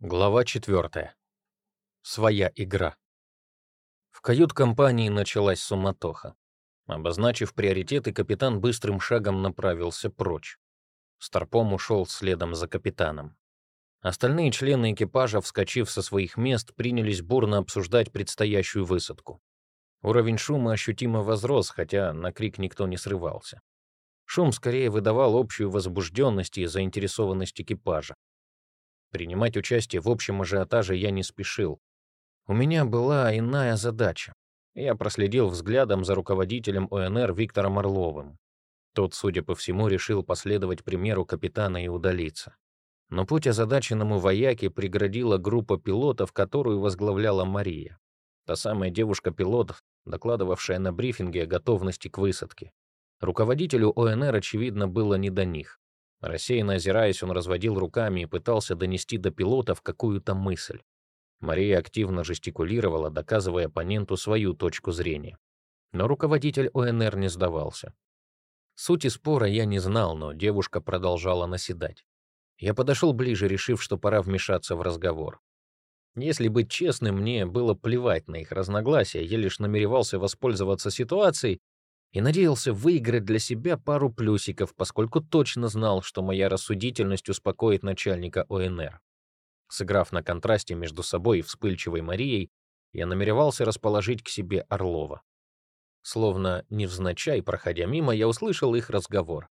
Глава 4. Своя игра. В кают-компании началась суматоха. Обозначив приоритеты, капитан быстрым шагом направился прочь. Старпом ушел следом за капитаном. Остальные члены экипажа, вскочив со своих мест, принялись бурно обсуждать предстоящую высадку. Уровень шума ощутимо возрос, хотя на крик никто не срывался. Шум скорее выдавал общую возбужденность и заинтересованность экипажа. Принимать участие в общем ажиотаже я не спешил. У меня была иная задача. Я проследил взглядом за руководителем ОНР Виктором Орловым. Тот, судя по всему, решил последовать примеру капитана и удалиться. Но путь озадаченному вояке преградила группа пилотов, которую возглавляла Мария. Та самая девушка-пилот, докладывавшая на брифинге о готовности к высадке. Руководителю ОНР, очевидно, было не до них. Рассеянно озираясь, он разводил руками и пытался донести до пилотов какую-то мысль. Мария активно жестикулировала, доказывая оппоненту свою точку зрения. Но руководитель ОНР не сдавался. Сути спора я не знал, но девушка продолжала наседать. Я подошел ближе, решив, что пора вмешаться в разговор. Если быть честным, мне было плевать на их разногласия, я лишь намеревался воспользоваться ситуацией и надеялся выиграть для себя пару плюсиков, поскольку точно знал, что моя рассудительность успокоит начальника ОНР. Сыграв на контрасте между собой и вспыльчивой Марией, я намеревался расположить к себе Орлова. Словно невзначай, проходя мимо, я услышал их разговор.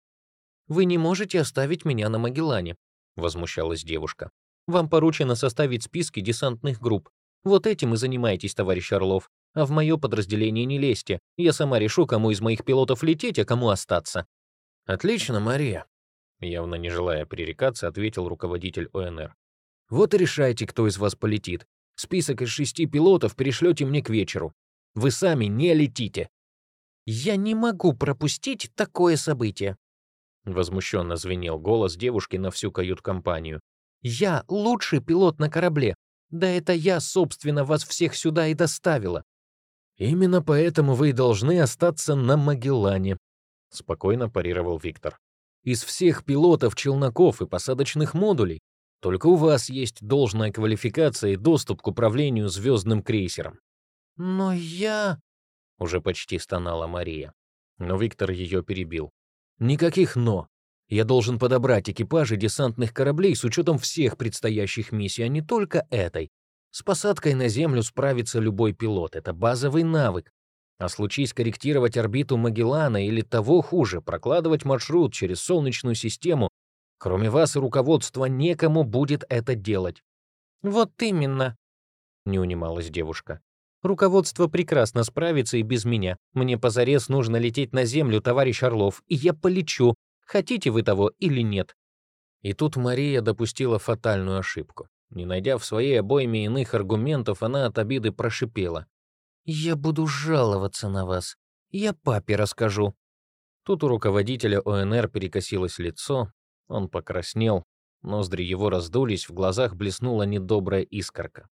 «Вы не можете оставить меня на Магеллане», — возмущалась девушка. «Вам поручено составить списки десантных групп. Вот этим и занимайтесь, товарищ Орлов а в мое подразделение не лезьте. Я сама решу, кому из моих пилотов лететь, а кому остаться». «Отлично, Мария», — явно не желая пререкаться, ответил руководитель ОНР. «Вот и решайте, кто из вас полетит. Список из шести пилотов перешлете мне к вечеру. Вы сами не летите». «Я не могу пропустить такое событие», — возмущенно звенел голос девушки на всю кают-компанию. «Я лучший пилот на корабле. Да это я, собственно, вас всех сюда и доставила. «Именно поэтому вы должны остаться на Магеллане», — спокойно парировал Виктор. «Из всех пилотов челноков и посадочных модулей только у вас есть должная квалификация и доступ к управлению звездным крейсером». «Но я...» — уже почти стонала Мария. Но Виктор ее перебил. «Никаких «но». Я должен подобрать экипажи десантных кораблей с учетом всех предстоящих миссий, а не только этой. С посадкой на Землю справится любой пилот, это базовый навык. А случись корректировать орбиту Магеллана или того хуже, прокладывать маршрут через Солнечную систему, кроме вас и руководства некому будет это делать. «Вот именно», — не унималась девушка. «Руководство прекрасно справится и без меня. Мне позарез нужно лететь на Землю, товарищ Орлов, и я полечу, хотите вы того или нет». И тут Мария допустила фатальную ошибку. Не найдя в своей обойме иных аргументов, она от обиды прошипела. «Я буду жаловаться на вас. Я папе расскажу». Тут у руководителя ОНР перекосилось лицо, он покраснел, ноздри его раздулись, в глазах блеснула недобрая искорка.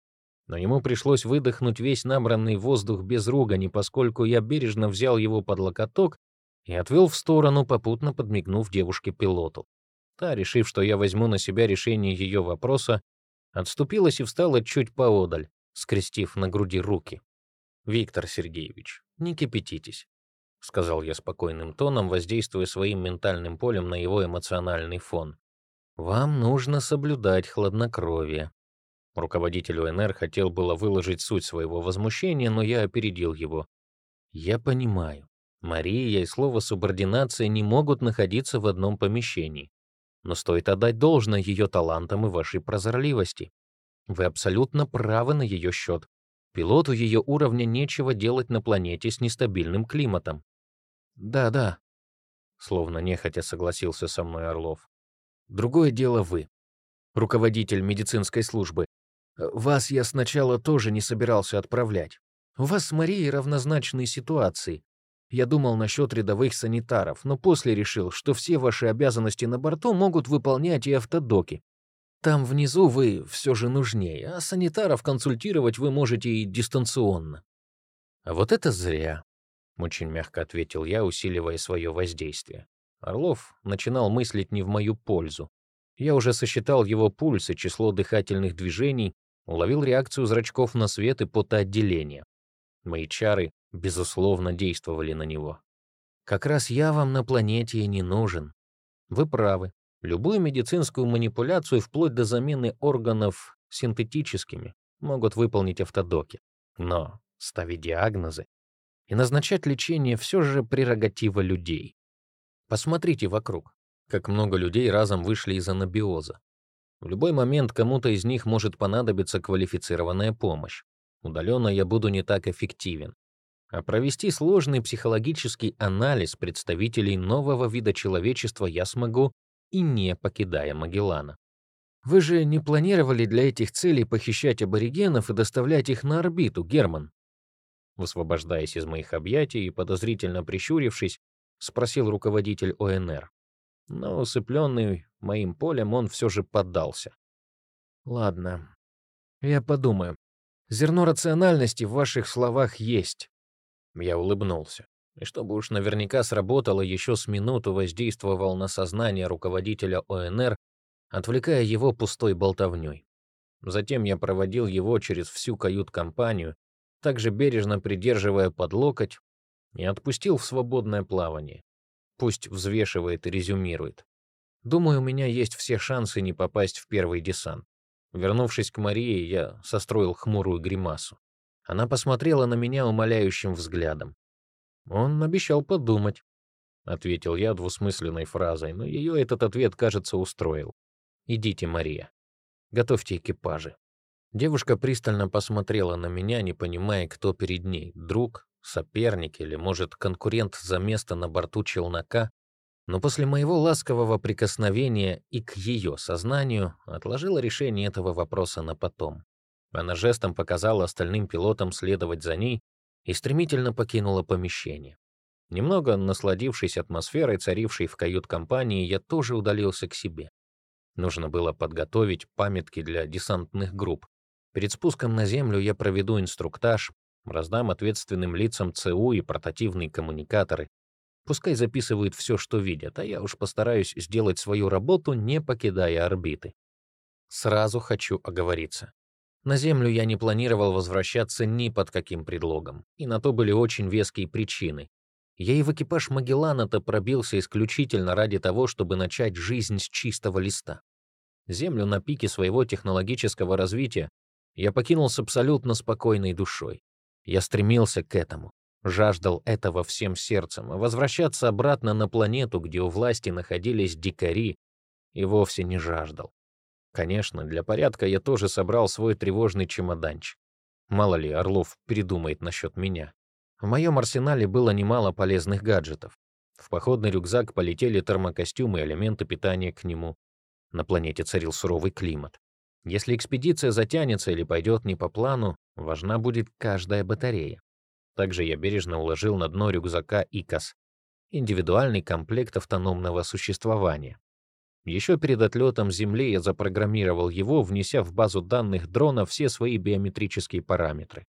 Но ему пришлось выдохнуть весь набранный воздух без ругани, поскольку я бережно взял его под локоток и отвел в сторону, попутно подмигнув девушке-пилоту. Та, решив, что я возьму на себя решение ее вопроса, отступилась и встала чуть поодаль, скрестив на груди руки. «Виктор Сергеевич, не кипятитесь», — сказал я спокойным тоном, воздействуя своим ментальным полем на его эмоциональный фон. «Вам нужно соблюдать хладнокровие». Руководитель УНР хотел было выложить суть своего возмущения, но я опередил его. «Я понимаю. Мария и слово «субординация» не могут находиться в одном помещении но стоит отдать должное ее талантам и вашей прозорливости. Вы абсолютно правы на ее счет. Пилоту ее уровня нечего делать на планете с нестабильным климатом. Да-да, словно нехотя согласился со мной Орлов. Другое дело вы, руководитель медицинской службы. Вас я сначала тоже не собирался отправлять. У вас с Марией равнозначные ситуации. Я думал насчет рядовых санитаров, но после решил, что все ваши обязанности на борту могут выполнять и автодоки. Там внизу вы все же нужнее, а санитаров консультировать вы можете и дистанционно. А вот это зря, очень мягко ответил я, усиливая свое воздействие. Орлов начинал мыслить не в мою пользу. Я уже сосчитал его пульс и число дыхательных движений, уловил реакцию зрачков на свет и потоотделение. Мои чары, безусловно, действовали на него. Как раз я вам на планете и не нужен. Вы правы. Любую медицинскую манипуляцию вплоть до замены органов синтетическими могут выполнить автодоки. Но ставить диагнозы и назначать лечение все же прерогатива людей. Посмотрите вокруг, как много людей разом вышли из анабиоза. В любой момент кому-то из них может понадобиться квалифицированная помощь. Удаленно я буду не так эффективен. А провести сложный психологический анализ представителей нового вида человечества я смогу и не покидая Магеллана. Вы же не планировали для этих целей похищать аборигенов и доставлять их на орбиту, Герман? Высвобождаясь из моих объятий и подозрительно прищурившись, спросил руководитель ОНР. Но, усыпленный моим полем, он все же поддался. «Ладно, я подумаю. Зерно рациональности в ваших словах есть». Я улыбнулся. И чтобы уж наверняка сработало, еще с минуту воздействовал на сознание руководителя ОНР, отвлекая его пустой болтовней. Затем я проводил его через всю кают-компанию, также бережно придерживая под локоть, и отпустил в свободное плавание. Пусть взвешивает и резюмирует. Думаю, у меня есть все шансы не попасть в первый десант. Вернувшись к Марии, я состроил хмурую гримасу. Она посмотрела на меня умоляющим взглядом. «Он обещал подумать», — ответил я двусмысленной фразой, но ее этот ответ, кажется, устроил. «Идите, Мария. Готовьте экипажи». Девушка пристально посмотрела на меня, не понимая, кто перед ней — друг, соперник или, может, конкурент за место на борту челнока, но после моего ласкового прикосновения и к ее сознанию отложила решение этого вопроса на потом. Она жестом показала остальным пилотам следовать за ней и стремительно покинула помещение. Немного насладившись атмосферой, царившей в кают-компании, я тоже удалился к себе. Нужно было подготовить памятки для десантных групп. Перед спуском на землю я проведу инструктаж, Раздам ответственным лицам ЦУ и портативные коммуникаторы. Пускай записывают все, что видят, а я уж постараюсь сделать свою работу, не покидая орбиты. Сразу хочу оговориться. На Землю я не планировал возвращаться ни под каким предлогом, и на то были очень веские причины. Я и в экипаж Магеллана-то пробился исключительно ради того, чтобы начать жизнь с чистого листа. Землю на пике своего технологического развития я покинул с абсолютно спокойной душой. Я стремился к этому, жаждал этого всем сердцем, а возвращаться обратно на планету, где у власти находились дикари, и вовсе не жаждал. Конечно, для порядка я тоже собрал свой тревожный чемоданчик. Мало ли, Орлов передумает насчет меня. В моем арсенале было немало полезных гаджетов. В походный рюкзак полетели термокостюмы и элементы питания к нему. На планете царил суровый климат. Если экспедиция затянется или пойдет не по плану, важна будет каждая батарея. Также я бережно уложил на дно рюкзака ИКОС — индивидуальный комплект автономного существования. Еще перед отлетом с Земли я запрограммировал его, внеся в базу данных дрона все свои биометрические параметры.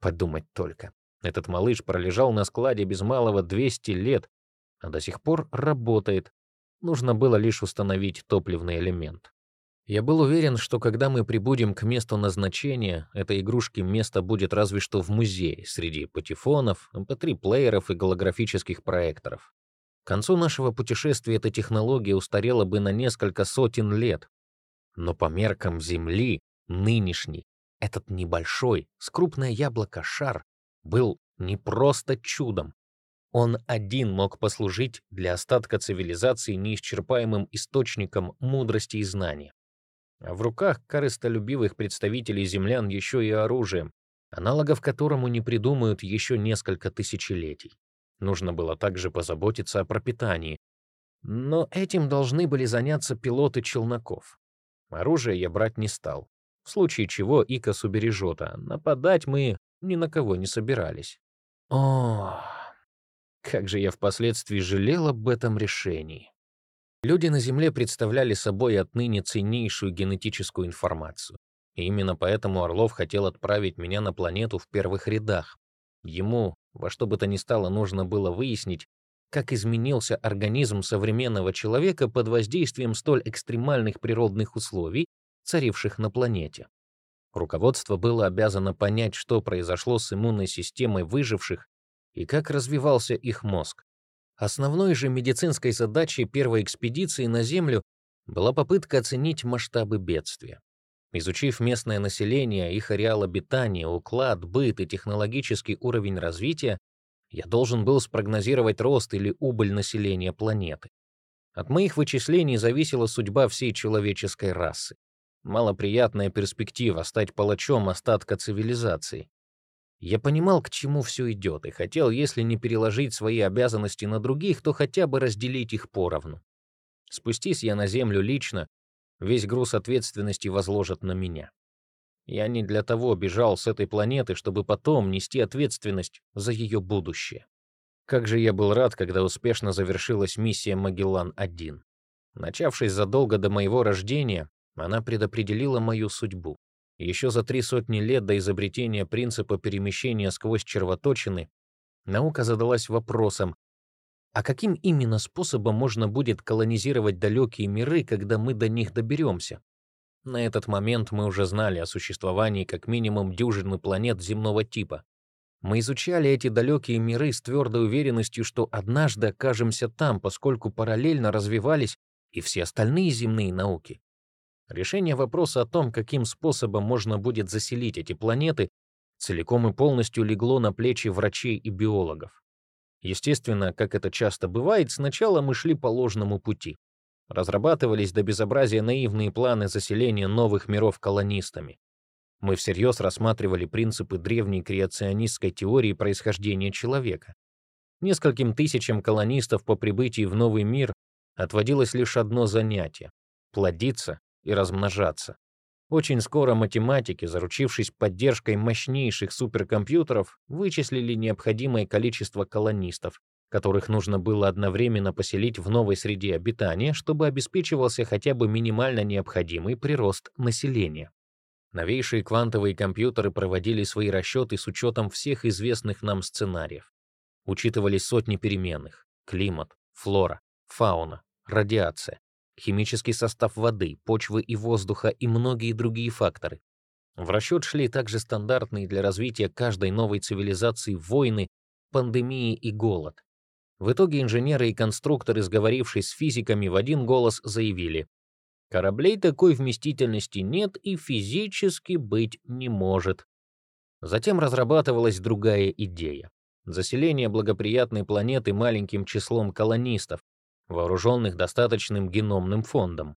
Подумать только. Этот малыш пролежал на складе без малого 200 лет, а до сих пор работает. Нужно было лишь установить топливный элемент. Я был уверен, что когда мы прибудем к месту назначения, этой игрушки место будет разве что в музее, среди патефонов, MP3-плееров эм и голографических проекторов. Концу нашего путешествия эта технология устарела бы на несколько сотен лет. Но по меркам Земли, нынешний, этот небольшой, с крупное яблоко шар, был не просто чудом. Он один мог послужить для остатка цивилизации неисчерпаемым источником мудрости и знания. А в руках корыстолюбивых представителей землян еще и оружие, аналогов которому не придумают еще несколько тысячелетий. Нужно было также позаботиться о пропитании. Но этим должны были заняться пилоты челноков. Оружие я брать не стал. В случае чего Икос убережет, а нападать мы ни на кого не собирались. О, как же я впоследствии жалел об этом решении. Люди на Земле представляли собой отныне ценнейшую генетическую информацию. И именно поэтому Орлов хотел отправить меня на планету в первых рядах. Ему во что бы то ни стало нужно было выяснить, как изменился организм современного человека под воздействием столь экстремальных природных условий, царивших на планете. Руководство было обязано понять, что произошло с иммунной системой выживших и как развивался их мозг. Основной же медицинской задачей первой экспедиции на Землю была попытка оценить масштабы бедствия. Изучив местное население, их ареал обитания, уклад, быт и технологический уровень развития, я должен был спрогнозировать рост или убыль населения планеты. От моих вычислений зависела судьба всей человеческой расы. Малоприятная перспектива стать палачом остатка цивилизации. Я понимал, к чему все идет, и хотел, если не переложить свои обязанности на других, то хотя бы разделить их поровну. Спустись я на землю лично, весь груз ответственности возложат на меня. Я не для того бежал с этой планеты, чтобы потом нести ответственность за ее будущее. Как же я был рад, когда успешно завершилась миссия Магеллан-1. Начавшись задолго до моего рождения, она предопределила мою судьбу. Еще за три сотни лет до изобретения принципа перемещения сквозь червоточины наука задалась вопросом, а каким именно способом можно будет колонизировать далекие миры, когда мы до них доберемся? На этот момент мы уже знали о существовании как минимум дюжины планет земного типа. Мы изучали эти далекие миры с твердой уверенностью, что однажды окажемся там, поскольку параллельно развивались и все остальные земные науки. Решение вопроса о том, каким способом можно будет заселить эти планеты, целиком и полностью легло на плечи врачей и биологов. Естественно, как это часто бывает, сначала мы шли по ложному пути. Разрабатывались до безобразия наивные планы заселения новых миров колонистами. Мы всерьез рассматривали принципы древней креационистской теории происхождения человека. Нескольким тысячам колонистов по прибытии в новый мир отводилось лишь одно занятие — плодиться и размножаться. Очень скоро математики, заручившись поддержкой мощнейших суперкомпьютеров, вычислили необходимое количество колонистов, которых нужно было одновременно поселить в новой среде обитания, чтобы обеспечивался хотя бы минимально необходимый прирост населения. Новейшие квантовые компьютеры проводили свои расчеты с учетом всех известных нам сценариев. Учитывались сотни переменных — климат, флора, фауна, радиация, химический состав воды, почвы и воздуха и многие другие факторы. В расчет шли также стандартные для развития каждой новой цивилизации войны, пандемии и голод. В итоге инженеры и конструкторы, сговорившись с физиками, в один голос заявили, «Кораблей такой вместительности нет и физически быть не может». Затем разрабатывалась другая идея — заселение благоприятной планеты маленьким числом колонистов, вооруженных достаточным геномным фондом.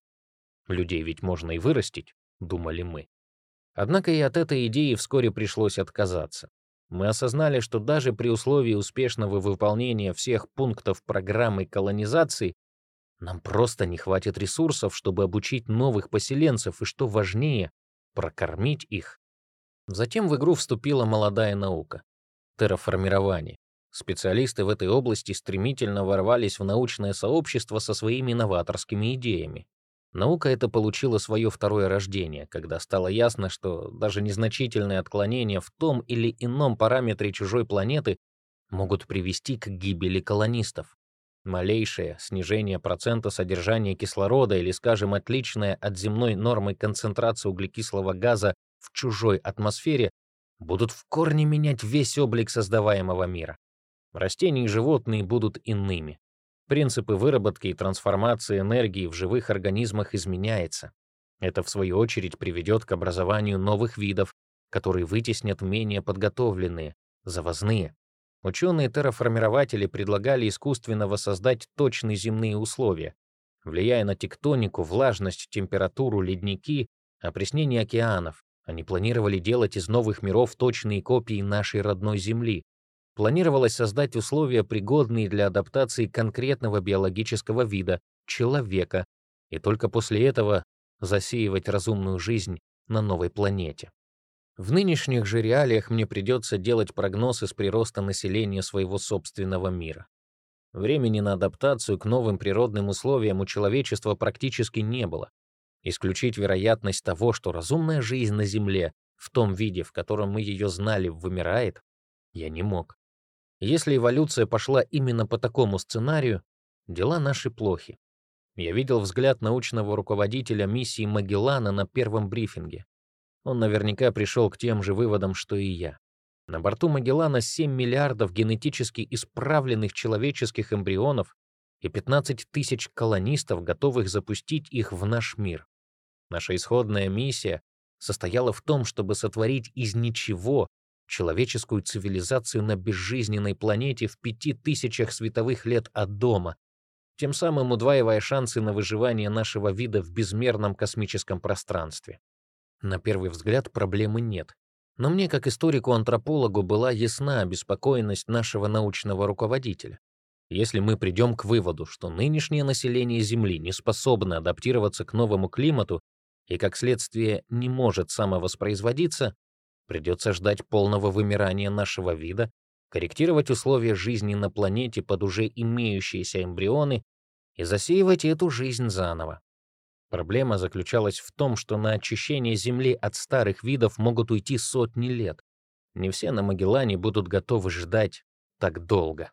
Людей ведь можно и вырастить, думали мы. Однако и от этой идеи вскоре пришлось отказаться мы осознали, что даже при условии успешного выполнения всех пунктов программы колонизации нам просто не хватит ресурсов, чтобы обучить новых поселенцев и, что важнее, прокормить их. Затем в игру вступила молодая наука — терраформирование. Специалисты в этой области стремительно ворвались в научное сообщество со своими новаторскими идеями. Наука эта получила свое второе рождение, когда стало ясно, что даже незначительные отклонения в том или ином параметре чужой планеты могут привести к гибели колонистов. Малейшее снижение процента содержания кислорода или, скажем, отличная от земной нормы концентрация углекислого газа в чужой атмосфере будут в корне менять весь облик создаваемого мира. Растения и животные будут иными. Принципы выработки и трансформации энергии в живых организмах изменяются. Это, в свою очередь, приведет к образованию новых видов, которые вытеснят менее подготовленные, завозные. Ученые-терраформирователи предлагали искусственно воссоздать точные земные условия, влияя на тектонику, влажность, температуру, ледники, опреснение океанов. Они планировали делать из новых миров точные копии нашей родной Земли, планировалось создать условия, пригодные для адаптации конкретного биологического вида — человека, и только после этого засеивать разумную жизнь на новой планете. В нынешних же реалиях мне придется делать прогноз из прироста населения своего собственного мира. Времени на адаптацию к новым природным условиям у человечества практически не было. Исключить вероятность того, что разумная жизнь на Земле в том виде, в котором мы ее знали, вымирает, я не мог. Если эволюция пошла именно по такому сценарию, дела наши плохи. Я видел взгляд научного руководителя миссии Магеллана на первом брифинге. Он наверняка пришел к тем же выводам, что и я. На борту Магеллана 7 миллиардов генетически исправленных человеческих эмбрионов и 15 тысяч колонистов, готовых запустить их в наш мир. Наша исходная миссия состояла в том, чтобы сотворить из ничего человеческую цивилизацию на безжизненной планете в пяти тысячах световых лет от дома, тем самым удваивая шансы на выживание нашего вида в безмерном космическом пространстве. На первый взгляд проблемы нет. Но мне, как историку-антропологу, была ясна обеспокоенность нашего научного руководителя. Если мы придем к выводу, что нынешнее население Земли не способно адаптироваться к новому климату и, как следствие, не может самовоспроизводиться, придется ждать полного вымирания нашего вида корректировать условия жизни на планете под уже имеющиеся эмбрионы и засеивать эту жизнь заново. Проблема заключалась в том, что на очищение Земли от старых видов могут уйти сотни лет. Не все на Магеллане будут готовы ждать так долго.